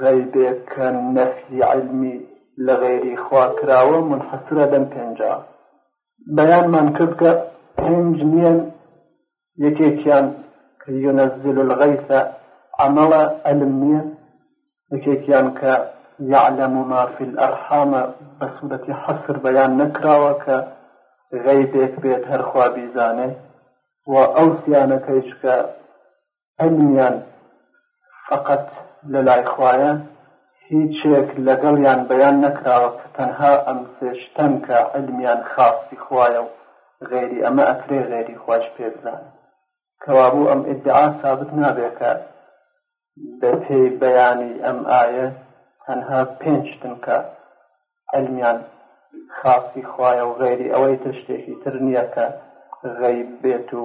غەیبێک کە نەفی علمی لە غەیری خوا کراوە منحسرە لەم پێنجا بەیانمان کرد کە پێنج نیەن یەکێکیان کە یونەزل الغیثە عملە علم نییە یەکێکیان کە یعلم ما فی الارحامە بە سوورەتی حەسر بەیان نەکراوە کە غەیبێک بێت هەرخوا بیزانێ و ئەو سیانەکەیش کە ئەلمیان فەقەت لەلای خوایە هیچێک لەگەڵیان بەیان نەکراوە کە تەنها ئەم سێ شتەن کە ئەلمیان خاسی خوایە و غەیری ئەمە ئەکرێ غەیری خوایش پێ بزانێ کەوابوو ئەم ئیدعا سابت نابێ کە بەپێی بەیانی ئەم ئایە تەنها پێنج شتن کە ئەلمیان خاسی خوایە و غەیری ئەوەی تر شتێکی تر نییە کە غەیب بێت و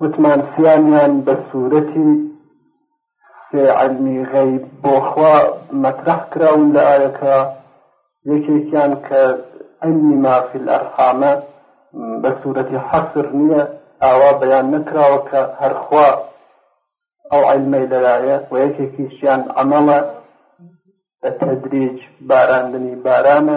وتمان سیانیان بە سوورەتی سێ عەلمی غەیب بۆخوا مەترەح کراون لە ئاەکە یەکێکیان کە علمی مافی الأرحامە بە سوورەتی حەسر نییە ئاوا بەیان نەکراوە کە هەرخوا ئەو علمەی لەلایە و یەکێکیشیان ئەمەڵە بە تەدریج باراندنی بارانە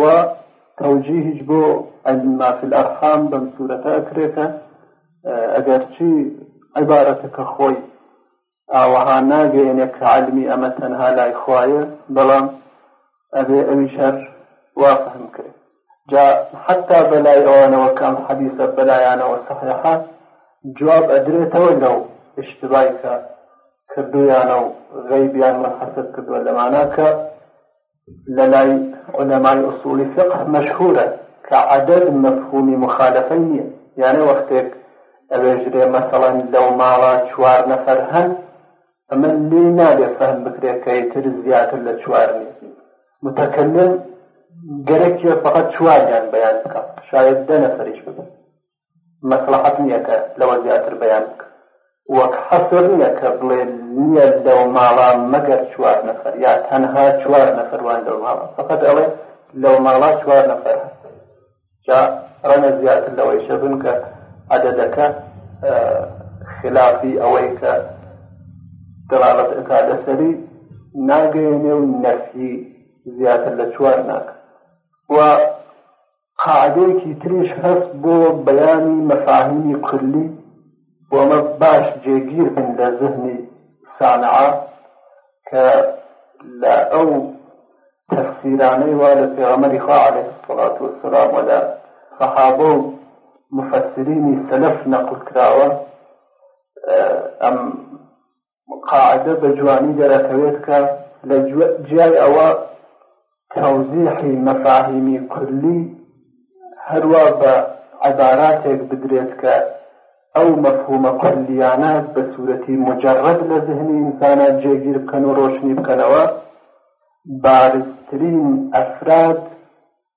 و تەوجیهیش بۆ علم ما فی الارحام بەم سورەتە ئەکرێ کە ئەگەرچی عبارەتە کە خۆی ئاوەها ناگەێنێ کە علمی ئەمە تەنها لای خوایە بەڵام ئەبێ ئەوی شەر وا فهم کرێ جا حتا بەلای ئەوانەوە کەم حەدیسە بەلایانەوە سەحەحە جواب ئەدرێتەوە لەو اشتبای کە کردویانە و غەیبیان منحەسر کردووە لەمانە کە لەلای علمای اصول فقه مشهورە کە عدد مفهومی مخالفەی نیە یانێ وەختێک ئەوێژرێ مەسەڵەن لەو ماڵە چوار نەفەر هەن ئەمە لێی نابێ فەهم بکرێ کە ئیتر زیاتر لە چوار نیە متکلم گەرەکیە فقط چواریان بەیان بکە شاید دە نەفەریش ببن مەسڵەحەت نییە کە لەوە زیاتر بەیان بکە وەک حەسر نییە کە بڵێ نییە لەو ماڵا مەگەر چوار نەفەر یا تەنها چوار نەفەروان لەو ماڵە فقط ئەڵێ لەو ماڵا چوار نەفەر هەست جا ڕەنە زیاتر لەوەیشە بن کە عەدەدەکە خلافی ئەوەی کە دەڵالەت ئەتا لەسەری ناگەێنێ و نەفی زیاتر لە چوار ناکە و قاعدەیەکی تریش هەست بۆ بەیانی مەفاهیمی کلی بۆ ئەمە باش جێگیر بن لە زهنی سامعە کە لە ئەو تەفسیرانەی وا لە پێغەمەری خوا عليه الصلاة والسلام و لە صحابە و مفسرینی سەلەف نەقل کراوە ئەم قاعدە بە جوانی دەرەکەوێت کە لە جیای ئەوە تەوزیحی مەفاهیمی کولی هەروە بە عباراتێک بدرێت کە ئەو مەفهومە کولیانە بە سوورەتی مجرد لە ذهنی ئینسانە جێگیر بکەن و ڕۆشنی بکەنەوە بارزترین ئەفراد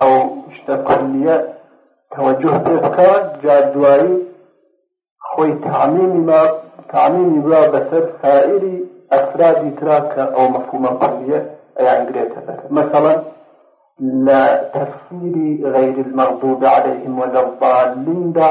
ئەو شتە کلیە تەوەجه پێ بکات جار دوایی خۆی تعمیمی ما تعمیمی با بەسەر سائری ئەفرادی ترا کە ئەو مەفهومە کلیە ئەیانگرێتە بەر مەسەڵە لە تەفسیری غەیر المەغضوب عليهم ولا الضالین دا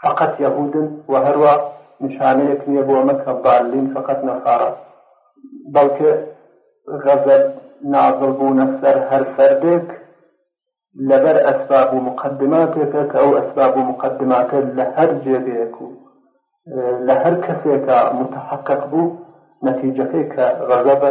فەقەت یەهودن وە هەروا نیشانەیەک نیە بۆ ئەمە کە ضالین فەقەت نەسارا بەڵکێ غەزەب نازڵ بوونە سەر هەر فەردێک لەبەر ئەسباب و مقدماتێکە کە ئەو ئەسباب و مقدماتە لە هەر جێگەیەک و لە هەر کەسێکە متحقق بوو نەتیجەکەی کە غەزەبە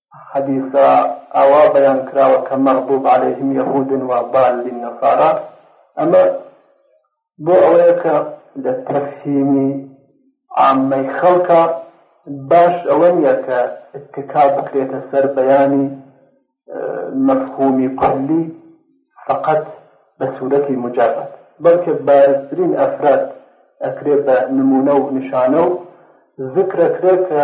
حەدیسە ئاوا بەیان کراوە کە مەغضوب علیهم یهودن و ضالین نصارا ئەمە بۆ ئەوەیە کە لە تەفهیمی عامەی خەڵکە باش ئەوە نییە کە اتکا بکرێتە سەر بەیانی مەفهومی کولی فقط بە سوورەتی مجابات بەڵکە بارزترین ئەفراد ئەکرێت بە نمونە و نیشانە و ذکرەکرێت کە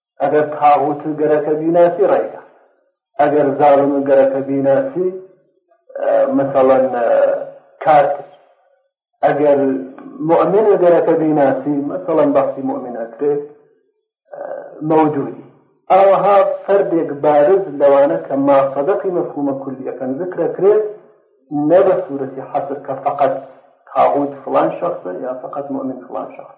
ئەگەر تاغوت و گەرەکە بیناسی ڕێگە ئەگەر زاڵم و گەرەکە بیناسی مثلەن کاتر ئەگەر مؤمن و گەرەکە بیناسی مثلەن بەختی مؤمن ئەکرێ مەودودی ئاوەها فەردێک بارز لەوانە کە ماسەدەقی مەفهومە کولیەکەن ذکرەکرێت نە بە سوورەتی حەسر کە فقط تاغوت فلان شخصە یا فقط مؤمن فلان شخص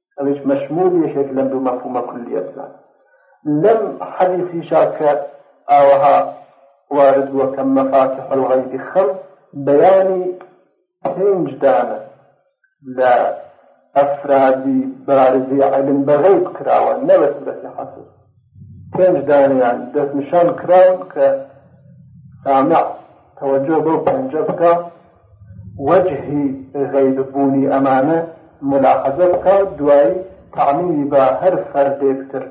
ئەویش مەشموول یەکێک لەم دوو مەفهومە کولیە بزان لەم حەدیثیشا کە ئاوەها وارد بووە کە مەفاتح الغیب خەم بەیانی پێنج دانە لە ئەفرادی بارزی علم بەغیب کراوە نەوە سورەتی حەسر پێنج دانیان دەستنیشان کراون کە سامع تەوەجۆ بەو پێنجە بکە وەجهی غەیببوونی ئەمانە ملاحظە بکە دوایی تعمیمی بە هەر فەردێک تر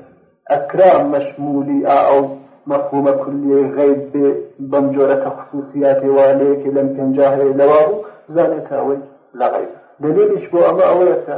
ئەکرا مەشمولی ئا ئەو مەفهومە کولیە غەیب بێ بەم جۆرە کە خصوصیاتی والەیەکی لەم پێنجا هەیە لەوا بوو زانێت ئەوەی لە غەیب دلیلیش بۆ ئەمە ئەوەیە کە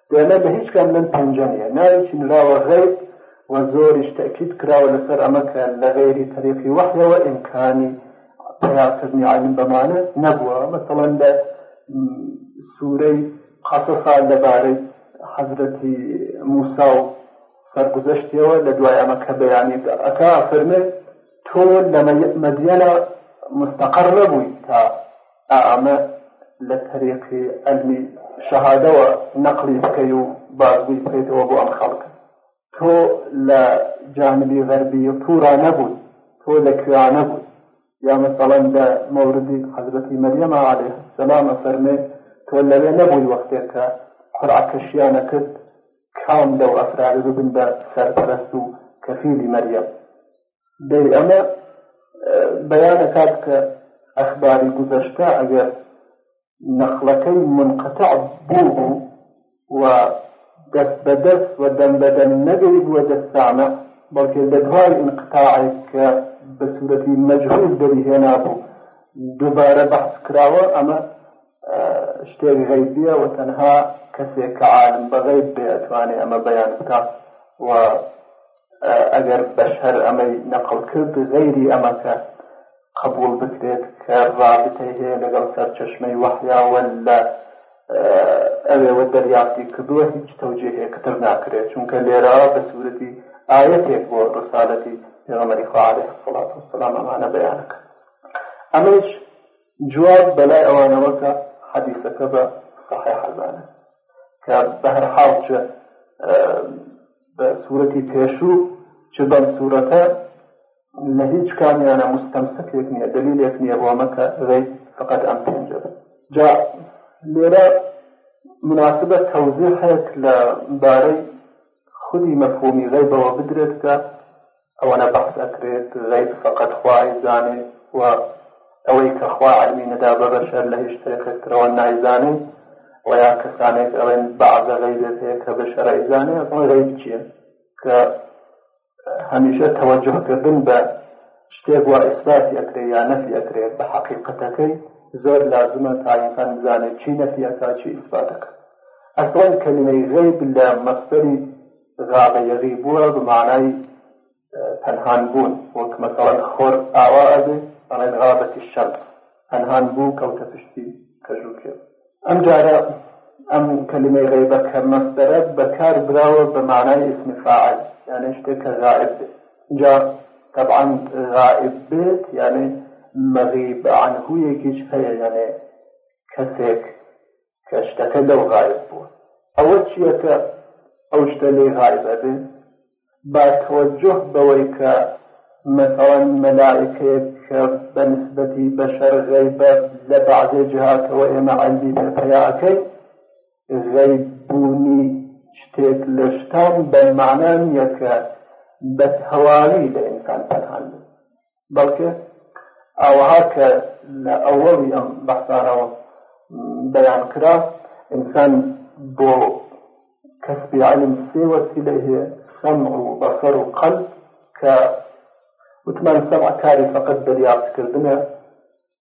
ئێمە لە هیچ کام لەم پێنجە نیە، ناوێکی نراوە غەیب وە زۆریش تەئکید کراوە لەسەر ئەمە کە لە غەیری تەریقی وەحیەوە ئیمکانی پەیا کردنی عیلم بەمانە نەبووە، مەسەڵەن لە سورەی قەسەسا لەبارەی حەزرەتی موسا و سەرگوزەشتیەوە لە دوای ئەمە کە بەیانی ئەکا ئەفەرمێ تۆ لە مەدیەنە مستەقەڕ نەبووی تا ئامە لە تەریقی عەلمی شەهادەوە نەقڵی بکەی و بازگوی بکەیتەوە بۆ ئەم خەڵکە تۆ لە جانبی غەربی پورا نەبووی تۆ لە کوێانە بووی یا مەسەڵەن لە مەوردی حەزرەتی مەریەمە عەلەیه السلام ئەفەرمێ تۆ لەوێ نەبووی وەختێک کە قورعەکەشیانە کرد کام لەو ئەفرادە ببن بە سەرپەرست و کەفیلی مەریەم دەی ئەمە بەیانەکات کە ئەخباری گوزەشتە ئەگەر نەخلەکەی منقطع بوو بوو و دەست بە دەست و دەم بەدەم نەگەی بووە دەستانە بەڵکێ لە دوای ئینقتاعێک کە بە سوورەتی مەجهول دەری هێنا بوو دووبارە بەحس کراوە ئەمە شتێک غەیبیە و تەنها کەسێک کە عالم بەغەیب بێ ئەتوانێ ئەمە بەیان بکە و ئەگەر بەشەر ئەمەی نەقڵ کرد غەیری ئەمە کە قبول بکرێت کە ڕابتەی هەیە لەگەڵ سەرچەشمەی وەحیاوە لە ئەوێوە دەریافتی کردووە هیچ تەوجێهەیەکتر ناکرێت چونکە لێرا بە سوورەتی ئاەتێک بۆ ڕسالەتی پێغەمەری خوارێ سڵات و سلام ئەمانە بەیانەکە ئەمەش جواب بەلای ئەوانەوەکە حەدیسەکە بە صحیح حەزانە کە بەهر حاڵ چ بە سوورەتی پێشوو چ بەم سوورەتە لە هیچ کامیانە مستەمسکێک نییە دەلیلێک نییە بۆ مەکە غیب فقط ئەم پێنجە جا لێرە مناسبە تەوزیحێک لە بارەی خودی مەفهومی غیبەوە بدرێت کە ئەوەنە بەحس ئەکرێت غەیب فەقەت خوا ئەیزانێ و ئەوەی کە خوا عەلمی نەدا بە بەشەر لە هیچ تەریقێک ترەوە نایزانێ و یا کەسانێک ئەڵێن بەعزە غەیبێک هەیە کە بەشەر ئەیزانێ ئەڵێ غەیب چییە کە هەمیشە تەوەجهکردن بە شتێک وا ئیسباتی ئەکرێ یا نەفی ئەکرێ بە حەقیقەتەکەی زۆر لازمە تا ئینسان بزانێت چی نەفیەکە چی ئیسباتەکە ئەسڵەن کەلیمەی غەیب لە مەسەری غابە یەغیب بووە بە مانای پەنهان بوون وەک مەسەڵەن خۆر ئاوا ئەبێ ئەڵێن غابەتی شەمس پەنهان بوو کەوتە پشتی کەژوکێ ئەم جارە ئەم کەلیمەی غیبە کە مەسدەرە بەکار براوە بە مانای ئیسمی فاعل یانێ شتێک کە غائب بێ جا طبعا غائب بێت یانێ مەغیب عنهویەکیش هەیە یانێ کەسێک کە شتەکە لەو غایب بووە ئەوە چییە کە ئەو شتە لێ غایب ئەبێ با تەوەجه بەوەی کە مەسەڵەن مەلایکەیەک کە بە نسبەتی بەشەر غەیبە لە بەعدێ جهاتەوە ئێمە عەندی پێپیاکەی غەیب بوونی شتێک لە شتان بە معنان یەکە بە تەواوی لە ئینسان پەنهان بەڵکە ئاوەها کە لە ئەوەڵی ئەم بەحسانەوە بەیان کرا ئینسان بۆ کەسبی عەلم سێ وەسیلە هەیە سەم و بەسەر و قەل کە وتمان سەم کاری فقط دەریافتکردنە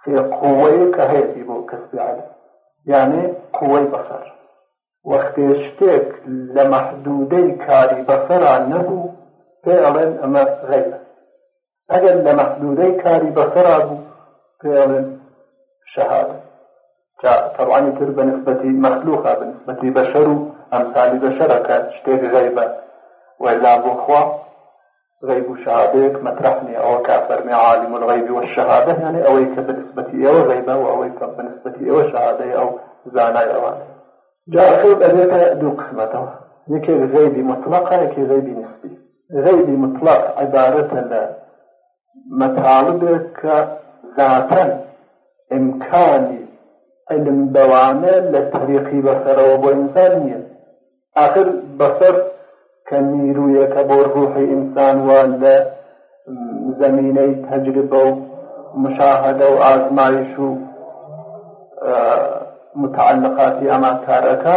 سێ قوەیە کە هەیەتی بۆ کەسبی عیلم یانی قوەی بەسەر وەختێ شتێک لە مەحدودەی کاری بەسەرا نەبوو پێ ئەڵێن ئەمە غیبە ئەگەر لە مەحدودەی کاری بەسەرا بوو پێ ئەڵێن شەهادە کە تەبعانی تر بە نسبەتی مەخلوقە بە نسبەتی بەشەر و ئەمسالی بەشەرە کە شتێک غەیبە ولا بۆخوا غەیب و شەهادەیەک مەترح نیە ئەوە کا فەرمی عالم الغیبی و شەهادە یعنی ئەوەی کە بە نسبەتی ئێوە غەیبە و ئەوەی کە بە نسبەتی ئێوە شەهادەی ئەو زانای ئەوان جا غەیب ئەبێتە دوو قسمەتەوە یەکێک غەیبی مطلقە یەکی غەیبی نسبی غەیبی مطلق عبارەتە لە مەتاڵبێک کە زاتەن ئیمکانی علم بەوانە لە تەریقی بەسەرەوە بۆ ئینسان نییە ئاخر بەسەر کە نیرویەکە بۆ ڕوحی ئینسان وا لە زمینەی تەجربە و مشاهدە و ئازمایش و متعلقاتی ئەمان کارەکە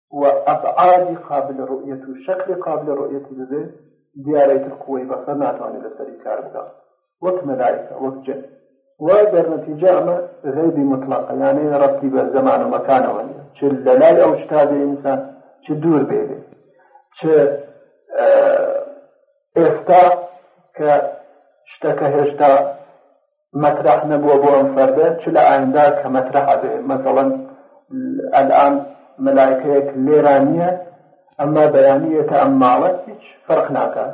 و ئەبعادی قابل روئیەت و شەکلی قابل روئیەتی ببێ دیارە ئیتر قوەی بەسەر ناتوانێ لەسەری کار بکا وەک مەلایکە وەک جن و دەرنەتیجە ئەمە غەیبی مطلقە یانێ ڕەبتی بە زەمان و مەکانەوە نیە چ لە لای ئەو شتا بێ ئینسان چ دوور بێ لێ چ ئێستا کە شتەکە هێشتا مەترەح نەبووە بۆ ئەم فەردە چ لە ئایندا کە مەترەح ئەبێ مەسەڵەن ئەلئان مەلایکەیەک لێرا نییە ئەمە بەیانیەتە ئەم ماڵە هیچ فەرق ناکە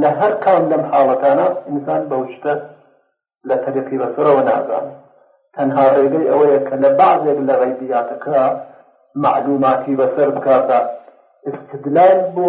لە هەر کام لەم حاڵەتانە ئینسان بەو شتە لە تەریقی بەسەرەوە نازانێت تەنها ڕێگەی ئەوەیە کە لە بەعضێک لە غەیبیاتەکە معلوماتی بەسەر بکات بە استدلال بۆ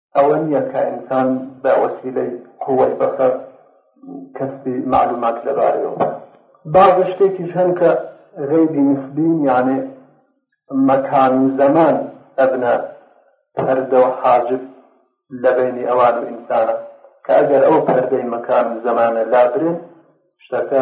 ئەوە نییە کە ئینسان بە وەسیلەی قوەی بەسەر کەسبی معلومات لەبارەیەوە بکە بازە شتێکیش هەن کە غەیبی نسبین یانێ مەکان و زەمان ئەبنە پەردە و حاجب لە بینی ئەوان و ئینسانە کە ئەگەر ئەو پەردەی مەکان و زەمانە لابرێن شتەکە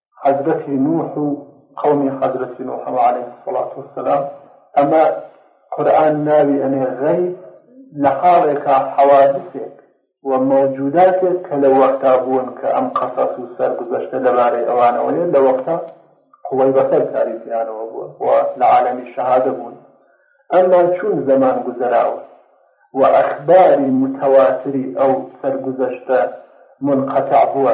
حەزرەتی نوح و قەومی حەزرەتی نوح علیه الصلاة والسلام ئەمە قورآن ناوی ئەنێ غەیب لە حاڵێکا حەوادسێک و مەوجوداتێک کە لە وەختا بوون کە ئەم قەسەس و سەرگوزەشتە لەبارەی ئەوانەوەیە لە وەختا قوڵی بەسەر کاری پیانەوە بووە و لە عالەمی شەهادە بوون ئەمما چون زەمان گوزەراوە و ئەخباری متەواتری ئەو سەرگوزەشتە منقەتع بووە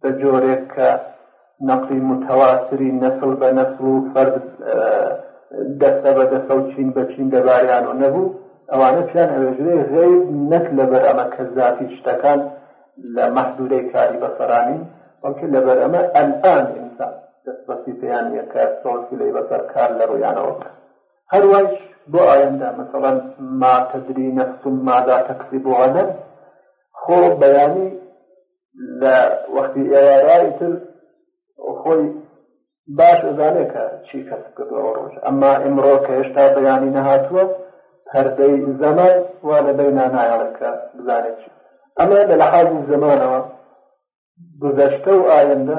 بە جۆرێک کە نەقلی متەواتری نەسڵ بە نەسڵ و فەرد دەستە بە دەسە و چین بە چین دەباریان و نەبوو ئەوانە پیان ئەوێژرێ غەیب نەک لەبەر ئەمە کە زیاتی شتەکان لە مەحدورەی کاری بەسەرانین بەڵکە لەبەر ئەمە ئەلان ئینسان دەستبەسی پێیان نیە کە سۆڵسی لی بەسەر کار لە ڕویانەوە بکە هەروایش بۆ ئاەندا مەسەڵەن ماتەدری نەفسم مادا تەکسی بۆ ئەنەم خۆ بەیانی لە وەختی ئێوارە ئیتر خۆی باش ئەزانێت کە چی کەس کردەوە ڕۆژ ئەمما ئمڕۆ کە هێشتا بەیانی نەهاتووە پەردەی زەمان وا لە بەینا نایڵێکە بزانێت چی ئەمە لە لە حاڵی زمانەوە گوزەشتە و ئایندە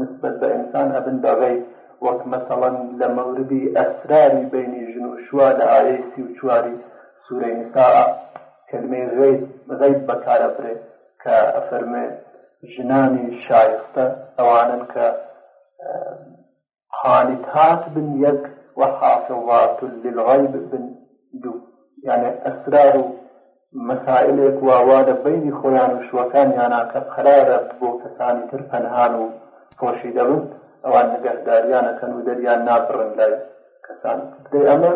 نسبەت بە ئینسان ئەبن بە غەیر وەک مەسەڵەن لە مەوردی ئەسراری بەینی ژن و شووا لە ئایەی سی و چواری سورەی نساء کەلمەی غەیر غەیب بەکار ئەبرێ کە ئەفەرموێ ژنانی شایستە ئەوانەن کە قانتات بن یەک وحافظات للغیب بن دوو یانێ ئەسرار و مەسایلێک وا وا لە بەینی خۆیان و شووەکانیانا کە قەرارە بۆ کەسانی تر پەنهان و فۆشی دەبن، ئەوان نگەهداریان ئەکەن و دەریان نابڕن لای کەسانی تر. دەی ئەمە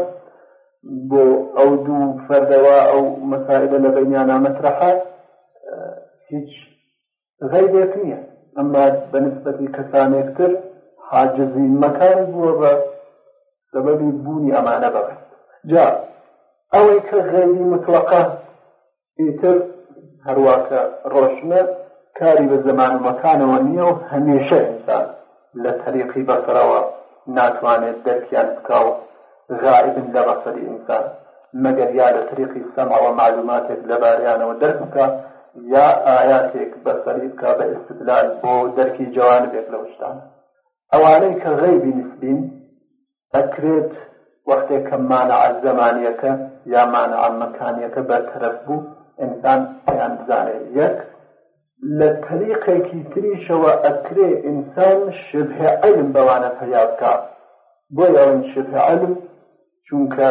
بۆ ئەو دوو فەردە وا ئەو مەسایلە لە بەینیانا مەترەحە، هیچ غەیرێک نییە ئەمە بە نسبەتی کەسانێک تر حاجزی مەکان بووە بە سەبەبی بوونی ئەمانە بەڕێت جا ئەوەی کە غەیری مطلقە ئیتر هەرواکە ڕۆشنە کاری بە زەمان و مەکانەوە نییە و هەمێشە ئینسان لە تەریقی بەسەرەوە ناتوانێت دەرکیان بکا و غائبن لە بەسەری ئینسان مەگەر یا لە تەریقی سەمعەوە مەعلوماتێک لەبارەیانەوە دەرک بکا یا ئایاتێک بەسەری بکا بە ئیستدلال بۆ دەرکی جەوانبێک لەو شتانە ئەوانەی کە غەیبی نسبین ئەکرێت وەختێ کە مانع زەمانیەکە یا مانع مەکانیەکە بەرتەرەف بوو ئینسان پێیان بزانێ یەک لە تەریقێکی تریشەوە ئەکرێ ئینسان شبه علم بەوانە پەیا بکە بۆ یاڵین شبه علم چونکە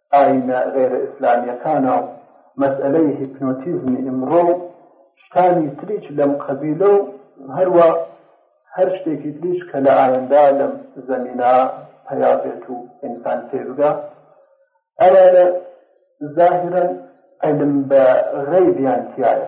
ئایینە غەیرە ئیسلامیەکانە و مەسەلەی هیپنۆتیزمی ئیمڕۆ و شتانی تریش لەم قەبیلە و هەروا هەر شتێکی تریش کە لە ئایەندا لەم زەمینا پەیا بێت و ئینسان پێ بگا ئەوانە زاهرن علم بە غەیبیان تایە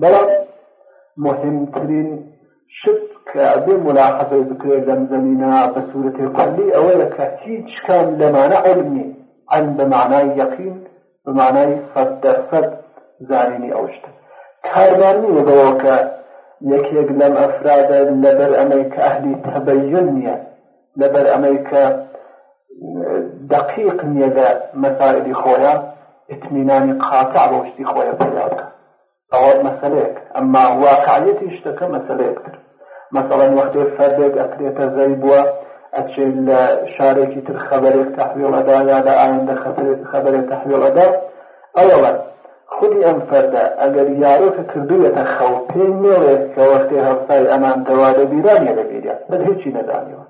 بەڵام مهمترین شت کە ئەبێ ملاحظەی بکرێت لەم زەمینە بە سوورەتی قەلی ئەوەیە کە هیچ کام لەمانە علم نین علم بە معنای یەقین بە معنای سەد دەرسەد زانینی ئەو شتە کارمان نییە بەوە کە یەکێک لەم ئەفرادە لەبەر ئەمەی کە ئەهلی تەبەیون نییە لەبەر ئەمەی کە دەقیق نییە لە مەسائلی خۆیە ئتمینانی قاتع بۆ شتی خۆیە پەیدا بکە ئەوە مەسلەیەک ئەمما واقعەتی شتەکە مەسلەیەکتر مەسەڵەن وەختێ فەردێک ئەکرێتە زەی بووە ئەچێت لە شارێکی تر خەبەرێک تەحویڵەدا یا لە ئایندە خەبەرێ تەحویڵەدا ئەوڵەن خودی ئەم فەردە ئەگەر یارۆ کە کردویەتە خەو پێی نێڵێ کە وەختێ هەڵسای ئەمان دەوا لە بیران یە لە بیریا بەس هیچی نەزانیوە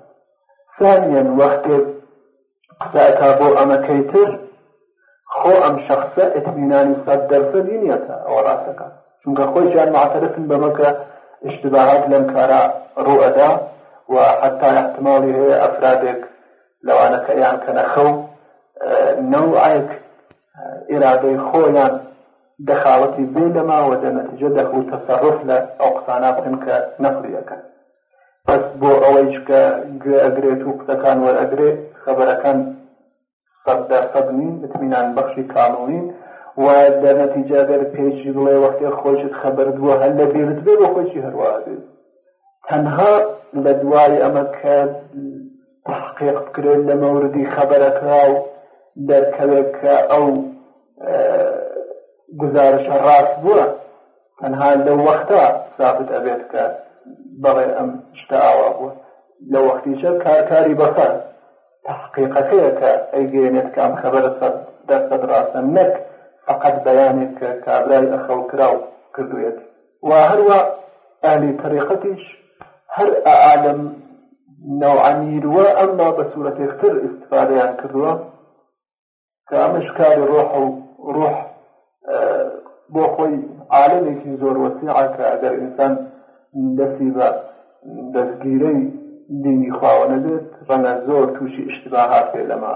سانیەن وەختێ قسە ئەکا بۆ ئەمەکەی تر خۆ ئەم شخصە ئتمینانی سەد دەرسەدی نیەتە ئەوە ڕاستەکە چونکە خۆیان معتەرفن بەمەکە اشتباهات لەم کارە ڕوئەدا و حتا احتمالی هەیە ئەفرادێک لەوانەکە یان کەنە خەو نەوعێک ئیرادەی خۆیان دەخاڵەتی بێ لەما و دەنەتیجە دەخ و تەسەڕف لە ئەو قسانە بکەن کە نەقلیەکەن بەس بۆ ئەوەی چکە گوێ ئەگرێت و قسەکان وەرئەگرێ خەبەرەکان سەد دەرسەد نین اطمینان بەخشی کامڵین و دەرنەتیجە گەر پێچی بڵێ وەختێ خۆشت خەبرت بۆ هەر لە بیرت بێ بۆ خۆشی هەروە بێت تەنها لە دوای ئەمە کە تەحقیق بکرێت لە مەوردی خەبەرەکە و دەرکەوێت کە ئەو گزارشە ڕاست بووە تەنها لەو وەختە سابت ئەبێت کە بەڵێ ئەم شتە ئاوا بووە لە وەختیشە کارکاری بەسەر تحقیقەکەیە کە ئەیگەێنێت کام خەبەرە سەر دەرسەد ڕاستە نەک فقط بەیانێک کە کابرای ئەخەڵکرا و کردوێتی وە هەروا ئەهلی تەریقەتیش هەر ئە ئە نەوعە نیروە ئەمما بە سورەتێک تر ئیستفادەیان کردووە کە ئەمەش کاری ڕۆح و ڕۆح بۆ خۆی عالمێکی زۆر وەسیعە کە ئەگەر ئینسان دەستی بە دەستگیرەی دینی خواوە نەبێت ڕەنە زۆر تووشی ئشتباهات بێ لەمە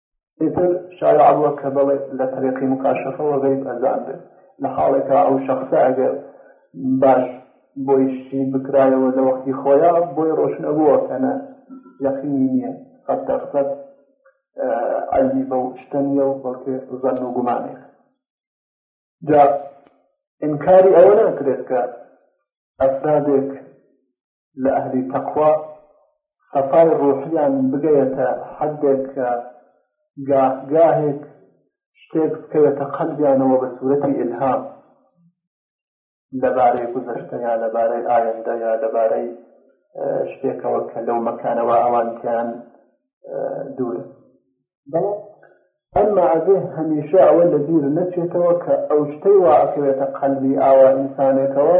ئیتر شایع بووە کە بەڵێ لە تەرێقی مکاشەفەوە غەیب ئەزان بێت لە حاڵێکا ئەو شخصە ئەگەر باش بۆی شتی بکرایەوە لە وەختی خۆیان بۆی ڕۆشنەبووە کەنە یەقینی نییە قەت دەرسەت عەلمی بەو شتە نیە و بەڵکێ زەن و گومانێک جا ئینکاری ئەوە ناکرێت کە ئەفرادێک لە ئەهلی تەقوا سەفای ڕۆحیان بگەیەتە حەدێک کە گاهگاهێک شتێک بکەوێتە قەلبیانەوە بە سوورەتی ئلهام لەبارەی گوزەشتە یا لەبارەی ئایندە یا لەبارەی شتێکەوە کە لەو مەکانەوە ئەوانتیان دوورە بەڵام ئەم مەعەزێ هەمیشە ئەوە لە بیر نەچێتەوە کە ئەو شتەی واکەوێتە قەلبی ئاوا ئینسانێکەوە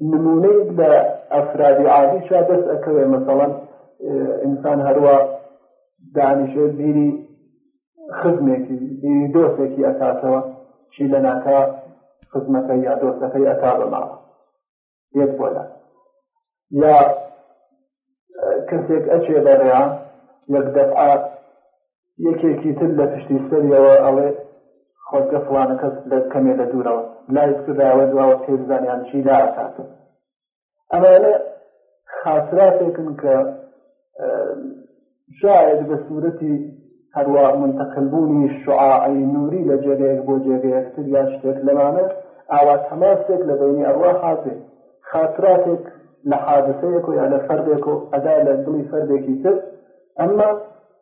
نمونەیک لە ئەفرادی عادی شا دەست ئەکەوێ مەسەڵەن ئینسان هەروە دانیشێ بیری خزمێکی بیری دۆستێکی ئەکاتەوە چی لە ناکە خزمەکە یا دۆستەکەی ئەتا بە ماوە یەت بۆلا یا کەسێک ئەچێ بەڕێ یەک دەفعات یەکێکی تر لە پشتی سەریەوە ئەڵێ خۆزگە فڵانە کەس لە کەمێ لە دوورەوە لای بکردایەوە دواوە پێ بزانیان چی لا ئەکات ئەمانە خاسراتێکن کە شاید بە سوورەتی هەروە منتەقلبوونی شعاعی نووری لە جێگەیەک بۆ جێگەیەکتر یا شتێک لەمانە ئاوا تەماسێک لە بینی ئەڕوا حازێ خاتراتێک لە حادسەیەک و یا لە فەردێک و ئەدا لە دڵی فەردێکی تر ئەمما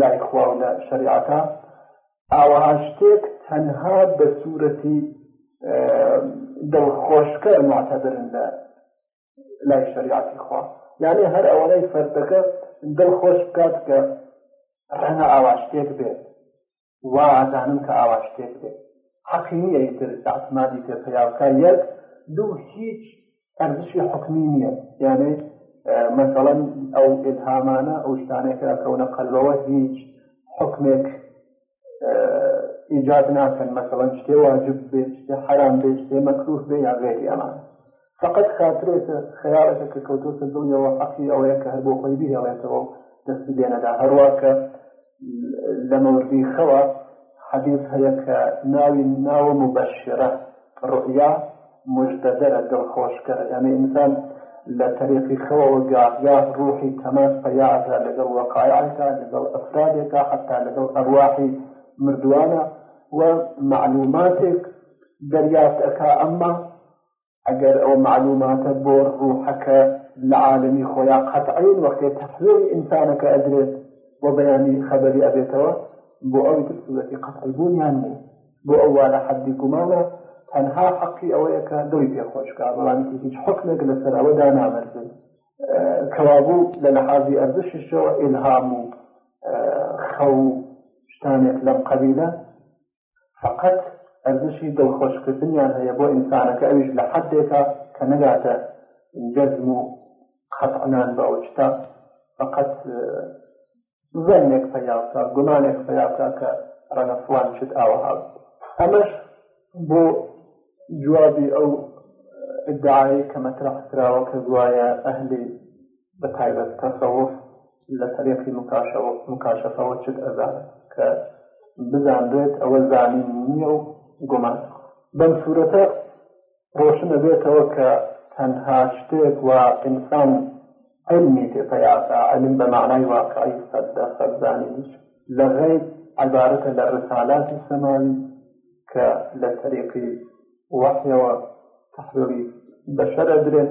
لای خوا و لە شەریعەتا ئاوەها شتێک تەنها بە سوورەتی دڵخۆشکەر معتەبرن لە لای شەریعەتی خوا یانێ هەر ئەوەی فەردەکە دڵخۆش بکات کە ڕەنگە ئاوا شتێک بێت وا ئازانم کە ئاوا شتێک بێت حەقی نییە ئیتر ئەعتمادی پێ پەیا بکە یەک دوو هیچ ئەرزشی حکمی نییە یانێ مثلا ئەو ئلهامانە ئەو شتانێکە کەونە قەلبەوە هیچ حکمێک ئیجاد ناکەن مثلا شتێ واجب بێت شتێ حرام بێت شتێ مەکروف بێ یا غێری ئەمان فەقەت خاترێکە، خەیاڵێکە کە کەوتۆتە دڵیەوە، حەقی ئەوەیە کە هەر بۆ خۆی بیهێڵێتەوە و دەستی لێ نەدا، هەروا کە لە مەوردیخەوە حەدیس هەیە کە ناوی ناوە موبەشرە، روئیا موژدەدەرە، دڵخۆشکەرە، یانی ئینسان لە تەریقی خەوەوە گاه گاه روحی تەماس پەیا ئەکا لەگەڵ وەقایعێکا، لەگەڵ ئەفرادێکا، حەتا لەگەڵ ئەرواحی مردووانە و مەعلووماتێک دەریافت ئەکا، ئەمما ئەگەر ئەو معلوماتە بۆ ڕوحەکە لە عاالمی خۆیان قەتعین وەختێ تەحوێری ئینسانەکە ئەدرێت بۆ بەیانی خەبەری ئەبێتەوە بۆ ئەوی تر سوورەتی قەتعی بوونیان نیە بۆ ئەو وارە حەدی گومانە تەنها حەقی ئەوەیە کە دڵی پێخۆشکە بەڵامتی هیچ حکمێک لەسەر ئەوەدا نامەرزن کەوابوو لە لە حازی ئەرزششەوە ئیلهام و خەو شتانێک لەم قەبیلە فقط ئەرزشی دڵخۆشکردنیان هەیە بۆ ئینسانەکە ئەویش لە حدێکە کە نەگاتە جەزم و قەتعنان بە ئەو شتە فقط زەنێک پەیا بکە گومانێک پەیا بکە کە ڕەنە فلان شت ئاوە هاو ئەمەش بۆ جوابی ئەو ادعای کە مەترەح کراوە کە گوایە ئەهلی بە تایبەت تەسەوف لە تەریقی مکاشەفەوە چت ئەزانێت کە بزانرێت ئەوە زانین نییە و گومان بەم سوورەتە ڕۆشنە بێتەوە کە تەنها شتێک و ئینسان علمی تێ پەیاکە علم بە معنای واقعی سەد دە سەد زانینیش لە غەیب عبارەتە لە ڕسالاتی سەماوی کە لە تەریقی وەحیەوە تحویلی بەشەرە درێن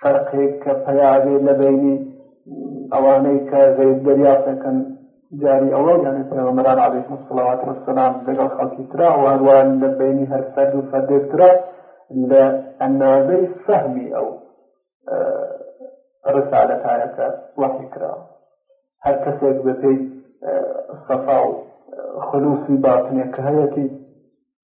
فەرقێک کە پیاێ لە بینی ئەوانەی کە غیر دەریافتەکەن جاری ئەوە یانە پێوەمەران علیه مسلڵات وسلام لەگەڵ خەڵکی ترا واروا لە بینی هەر فەرد و فەردێک ترا لە ئەنازەی فەهمی ئەو ڕسالەتایەکە وەحی کرا هەر کەسێک بەپێی سەفا و خلوسی باتنێک کە هەیەی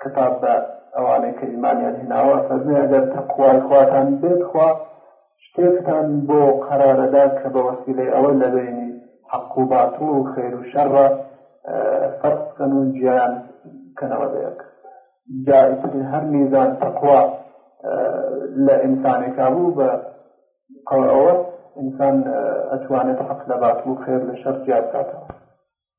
خطاب بە ئەوانەی کە ئیمانیان هێناوە فەرمێ ئەگەر تەقوای خواتان بێت خوا شتێکتان بۆ قەرارەدا کە بە وەسیلەی ئەوە لە بینی حەق و باتڵ و خێر و شەڕە فەرق بکەن و جیان کەنەوە دەیەک جایتر هەر میزان تەقوا لە ئینسانێکا بوو بە قەڵەوە ئینسان ئەتوانێت حەق لە باتڵ و خێر لە شەر جیا بکاتەوە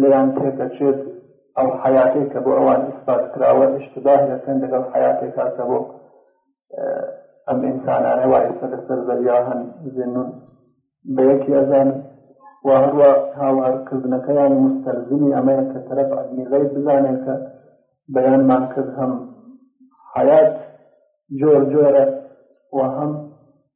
لێیان تێکەچێت ئەو حیاتێک کە بۆ ئەوان ئیسپات کراوە ئیشتباه دەکەن لەگەڵ حیاتێکا کە بۆ ئەم ئینسانانە وا ئێستا لەسەر زەریا هەن زێنون بە یەکی ئەزانن و هەروە هاوارکردنەکەیان مستەلزمی ئەمەیە کە تەرەف عەدمی غەیب بزانێت کە بەیانمان کرد هەم حیات جۆر جۆرە و هەم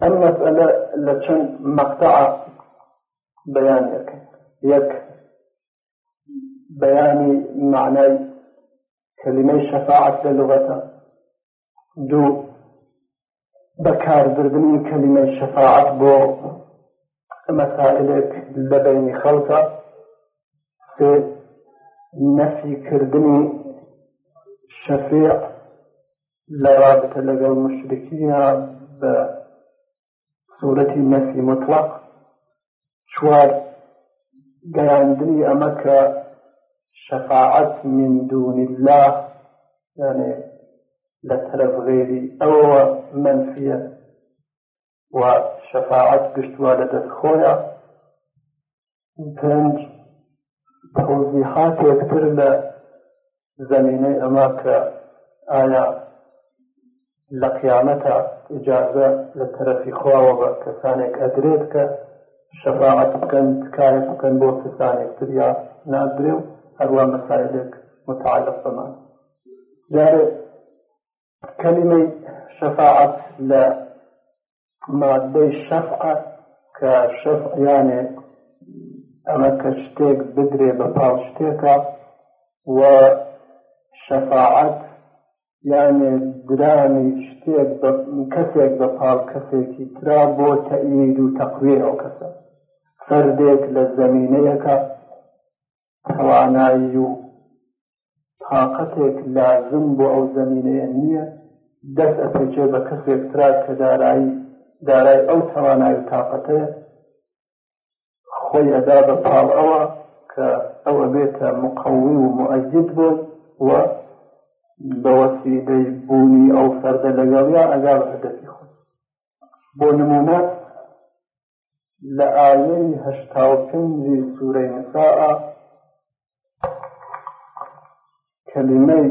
ئەم مەسئلە لە چەند مەقتەع بەیان یەکەن یەک بەیانی معنای کلمەی شەفاعەت لە لغەتە دوو بەکاربردنی کلمەی شەفاعەت بۆ مەسائلێک لە بینی خەڵکە سێ نەفی کردنی شەفیع لە ڕابتە لەگەڵ مشرکیە بە سوورەتی نەفی مطلق چوار گەیاندنی ئەمە کە شەفاعەت من دون الله یعنی لە تەرەف غێری ئەوەوە منفیە و شەفاعەت گرتووە لە دەست خۆیە پێنج تەوزیحاتێکتر لە زمینەی ئەمە کە ئایا لە قیامەتە ئجازە لە تەرەفی خواوە بە کەسانێک ئەدرێت کە شەفاعەت بکەن تکایە بکەن بۆ کەسانێکتر یا نادرێ و هەروە مەسایلێک متعلق بەمان جارێ کەلیمەی شەفاعەت لە مادەی شەفعە کە شەفعیانێ ئەمە کە شتێک بدرێ بە پاڵ شتێکە و شەفاعەت یانێ درانی شتێک کەسێک بە پاڵ کەسێکی ترا بۆ تەئید و تەقوێ ئەو کەسە فەردێک لە زمینەیەەکە توانایی و تاقەتێک لازم بۆ ئەو زەمینەیە نییە دەست ئەپێچێ بە کەسێک ترا کە دارایی دارای ئەو توانای و تاقەتەیە خۆی ئەدا بە پاڵ ئەوە کە ئەو ئەبێتە مقەوی و مؤجد بۆ و بەوەسیدەی بوونی ئەو فەردە لەگەڵیا ئەگا بە هەدەفی خۆی بۆ نمونە لە ئایەی هەشتا و پێنجی سوورەی نساء کەلیمەی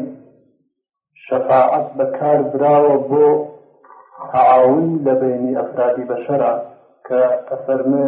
شەفاعەت بەکار براوە بۆ تعاون لە بینی ئەفرادی بەشەرە کە ئەفەرمێ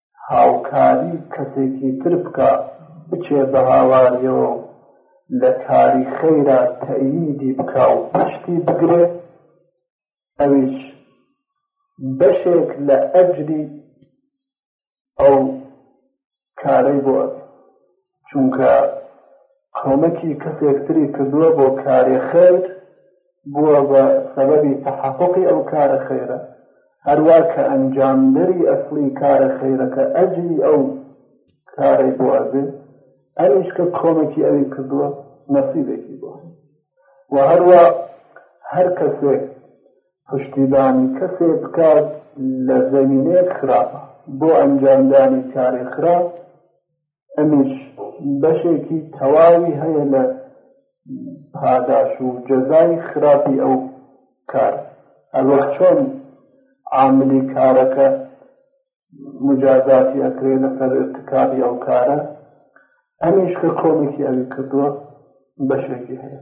هاوکاری کەسێکی تر بکا بچێ بە هاواریەوە و لە کاری خەیرا تەییدی بکا و پشتی بگرێ ئەویش بەشێک لە ئەجری ئەو کارەی بۆ ئەبێ چونکە کۆمەکی کەسێک تری کردووە بۆ کارێ خێر بووە بە سەبەبی تەحەققی ئەو کارە خێرە هەروە کە ئەنجامدەری ئەسلی کارە خێرەکە ئەجری ئەو کارەی بۆ ئەبێ ئەمیش کە کۆمەکی ئەوی کردووە نەسیبێکی بۆ و هەروە هەر کەسێک پشتیبانی کەسێ بکات لە زەمینەیەک خراپە بۆ ئەنجامدانی کارێ خراپ ئەمیش بەشێکی تەواوی هەیە لە پاداش و جەزای خراپی ئەو کار ئەوە چۆن عاملی کارەکە مجازاتی ئەکرێ لەسەر ارتکابی ئەو کارە ئەمیش کە کۆمێکی ئەوی کردووە بەشێکی هەیە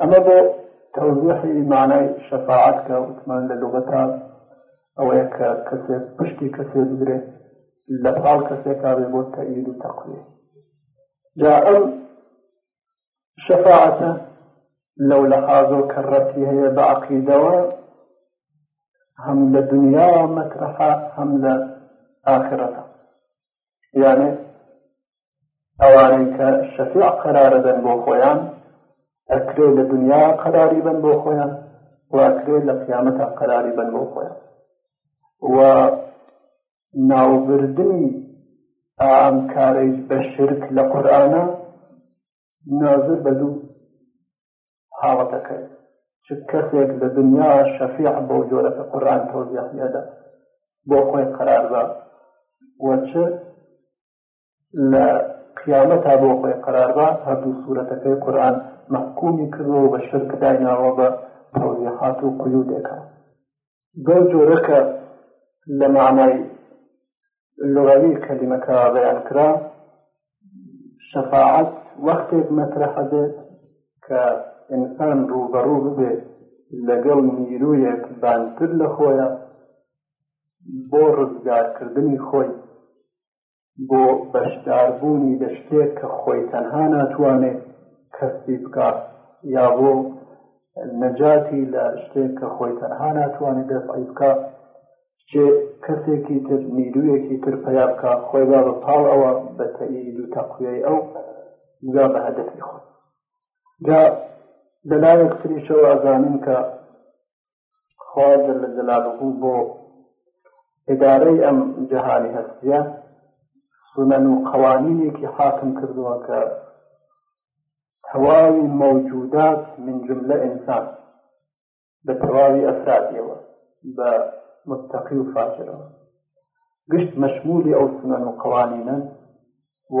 ئەمە بۆ تەوزیحی مانای شەفاعەت کە وتمان لە لغەتا ئەوەیە کە کەسێک پشتی کەسێ بگرێت لە پاڵ کەسێکا بێ بۆ تەئید و تەقوێ جا ئەم شەفاعەتە لەو لە حازۆ کە ڕەتی هەیە بە عقیدەوە هەم لە دنیا مەترەحە هەم لە ئاخرەتە یانێ ئەوانەی کە شەفیع قەرارەدەن بۆ خۆیان ئەکرێ لە دنیا قەراری بن بۆ خۆیان و ئەکرێ لە قیامەتا قەراری بن بۆ خۆیان و ناوبردنی ئام کارەی بە شرک لە قورآە نازر بە دوو حاڵەتەکەی چ کەسێک لە دنیا شەفیع بۆ جۆرە قڕان تۆزیح لێدا بۆ خۆی قرار بە وەچ لە قیامەتا بۆ خۆی قرار بە هەردوو سوورەتەکەی قورآن محکومی کردەوە بە شرک دایناوە بە تەوزیحات و قیودێکەوە دو جۆرە کە لە مەعنای لغەوی کەلیمەکە بەیان کرا شەفاعەت وەختێک مەترەحە بێت کە ئینسان ڕووبەڕوو ببێت لەگەڵ نیرویەک بانتر لە خۆیە بۆ ڕزگارکردنی خۆی بۆ بەشداربوونی لە شتێک کە خۆی تەنها ناتوانێ کەسبی بکا یا بۆ نەجاتی لە شتێک کە خۆی تەنها ناتوانێت دەفعی بکە چێ کەسێکی تر نیرویەکی تر پیا بکە خۆی با بە پاڵ ئەوە بە تەئید و تەقویەی ئەو یا بە هەدەفی خۆی جا لەلایەک تریشەوە ئەزانین کە خوا جل جلاله بۆ ئیدارەی ئەم جەهانی هەستیە سنن و قوانینێکی حاکم کردووە کە تەواوی مەوجودات من جملە ئینسان بە تەواوی ئەفرادیەوە بە متەقی و فاجرەوە گشت مەشمولی ئەو سنن و قوانینە و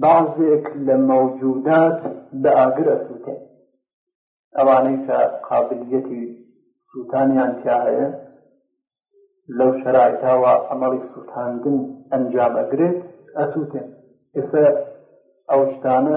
بەعزێک لە مەوجودات بە ئاگر ئەسووتێن ئەوانەی کە قابلیەتی سووتانیان تیا هەیە لەو شەرایتاوە ئەمەڵی سووتاندن ئەنجام ئەگرێت ئەسووتێن ئێستا ئەو شتانە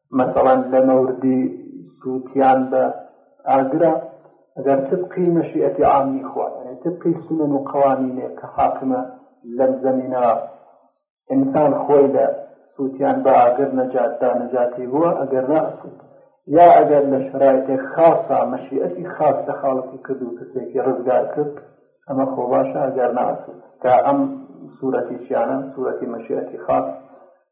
مەسەڵەن لە مەوردی سووتیان بە ئاگرە ئەگەر تبقی مەشیئەتی عامی خوا یعنی تبقی سنن و قوانینێ کە حاکمە لەم زەمینە ئینسان خۆی لە سووتیان بە ئاگر نەجاتدا نەجاتی بووە ئەگەر ناسووت یا ئەگەر لە شرایتێک خاصە مەشیئەتی خاص لە خاڵەتی کرد و کەسێکی ڕزگار کرد ئەمە خۆ باشە ئەگەر ناسووت کە ئەم سوورەتی چیانە سوورەتی مەشیئەتی خاص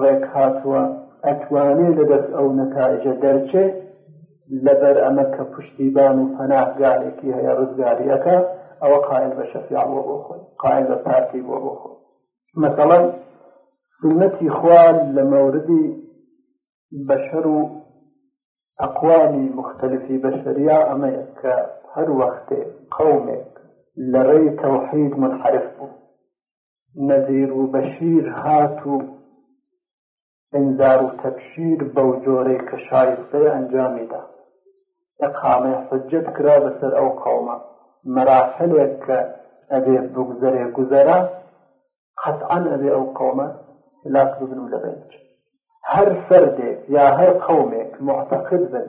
ڕێک هاتووە ئەتوانێ لە دەست ئەو نەتایجە دەرچێ لەبەر ئەمە کە پشتیبان و پەناهگارێکی هەیە ڕزگاریەکە ئەوە قائل بە شەفیان بۆ بۆ خۆی قائل بە پارتی بۆ بۆ خۆی مەسەڵەن سنەتی خوار لە مەوردی بەشەر و ئەقوامی مختلفی بەشەریا ئەمەیە کە هەر وەختێ قومێک لە ڕێی تەوحید منحرف بوو نەزیر و بەشیر هات و ئینزار و تەبشیر بەو جۆرەی کە شایستەی ئەنجامیدا ئەقامەی حجەت کرا بەسەر ئەو قەومە مەراحلێک کە ئەبێ بگوزەرێ گوزەرە قەتعەن ئەبێ ئەو قەومە هلاک ببن و لەبێن هەر فەردێک یا هەر قەومێک معتەقد بن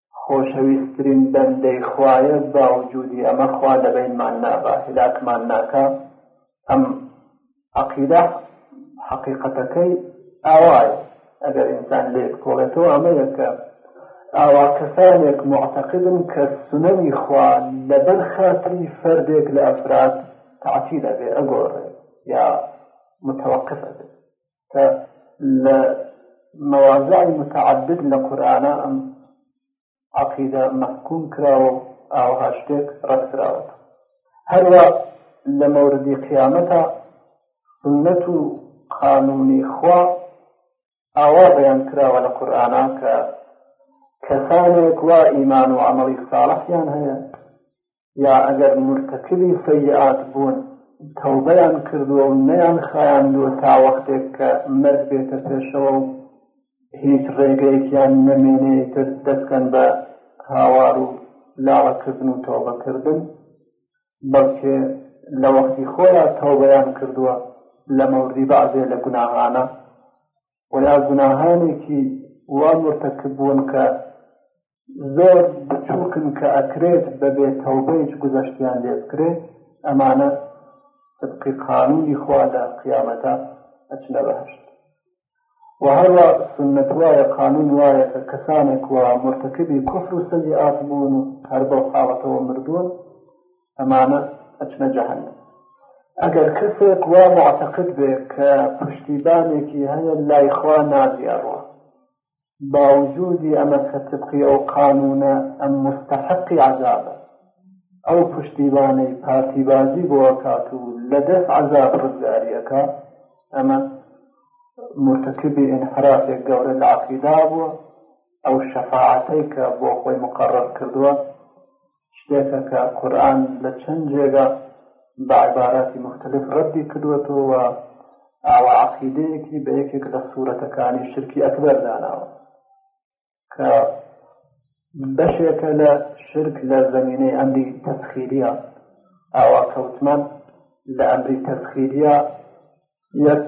خۆشەویسترین بەندەی خوایە باوجودی ئەمە خوا لەبەینمان نابا هیلاکمان ناکا ئەم عقیدە حقیقەتەکەی ئاوای ئەگەر ئینسان لێ بکۆڵێتەوە ئەمە یەکە ئاوا کەسانێک معتەقدن کە سنەنی خوا لەبەر خاتری فەردێک لە ئەفراد تعتی دەبێ ئەگۆڕێ یا متوقف دەبێت کە لە مەوازعی متعدد لە قورآانە ئەم عقیدە مەحکوم کراوە و ئاوها شتێک ڕەتکراوە هەروە لە مەوردی قیامەتە سنەت و قانونی خوا ئاوا بەیان کراوە لە قورآە کە کەسانێک وا ئیمان و ئەمەڵی ساڵحیان هەیە یا ئەگەر مرتەکبی سەیئات بوون تەوبەیان کردووە و نەیان خایاندووە تا وەختێک کە مەرگ بێتە پێشەوە و هیچ ڕێگەیەکیان نەمێنێ تر دەستکەن بە هاوار و لاوەکردن و تەوبەکردن بەڵکێ لە وەختی خۆیان تەوبەیان کردووە لە مەوردی بەعزێ لە گوناهانە وەلا گوناهانێکی وا مرتەکب بوون کە زۆر بچووکن کە ئەکرێت بەبێ تەوبەیەک گوزەشتیان لێ بکرێت ئەمانە تبقی قانونی خوا لە قیامەتە ئەچنە بەهشت و هەروە سنت وایە قانون وایە کە کەسانێک و مرتەکەبی کوفر و سەیئات بوون و هەر بەو حاڵەتەوە مردوون ئەمانە ئەچنە جەهنم ئەگەر کەسێک وا معتەقد بێ کە پشتیبانێکی هەیە لای خوا نازیاڕوە باوجودی ئەمە کە تبقی ئەو قانونە ئەم موستەحقی عەزابە ئەو پشتیوانەی پارتی بازی بۆ ئەکات و لە دەست عەزاب ڕزگاری ئەکا ئەمە مرتکبی انحرافێک گەورە لە عقیدا بووە ئەو شەفاعەتەی کە بۆ خۆی مقرڕ کردووە شتێکە کە قورئان لە چەند جێگا بە عیباراتی موختەلیف ڕەدی کردووەتەوە و ئاوا عەقیدەیەکی بە یەکێک لە سوورەتەکانی شرکی ئەکبەر داناوە کە بەشێکە لە شرک لە زەمینەی ئەمری تەسخیریە ئاوا کەوتمان لە ئەمری تەسخیریە یەک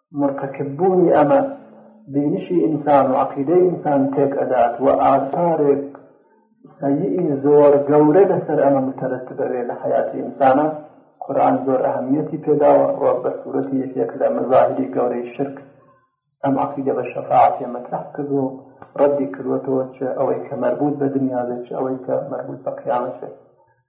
مورتەکب بوونی ئەمە بینشی ئینسان و عەقیدەی ئینسان تێک ئەدات و ئاسارێک سەیئی زۆر گەورە لەسەر ئەمە متەرەتب ئەبێ لە حەیاتی ئینسانە قورئان زۆر ئەهەمیەتی پێداوە ڕۆک بە سوورەتی یەکێک لە مەزاهری گەورەی شرک ئەم عەقیدە بە شەفاعەتێ مەترح کردووە و ڕەدی کردووەتەوە چ ئەوەی کە مەربوط بە دنیا بێت چ ئەوەی کە مەربوط بە قیامەت بێت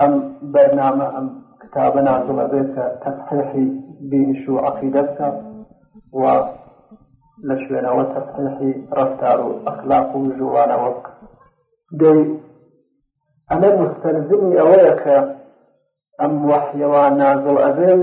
ئەم بەرنامە ئەم کتابە نازڵە بێت کە تەقحی بینش و عقیدە بکە و لە شوێنەوە تەقحی ڕفتار و ئەخلاق و ژوانەوە بکە دەی ئەمە مستەلزمی ئەوەیە کە ئەم وەحیەوە نازڵ ئەبێ و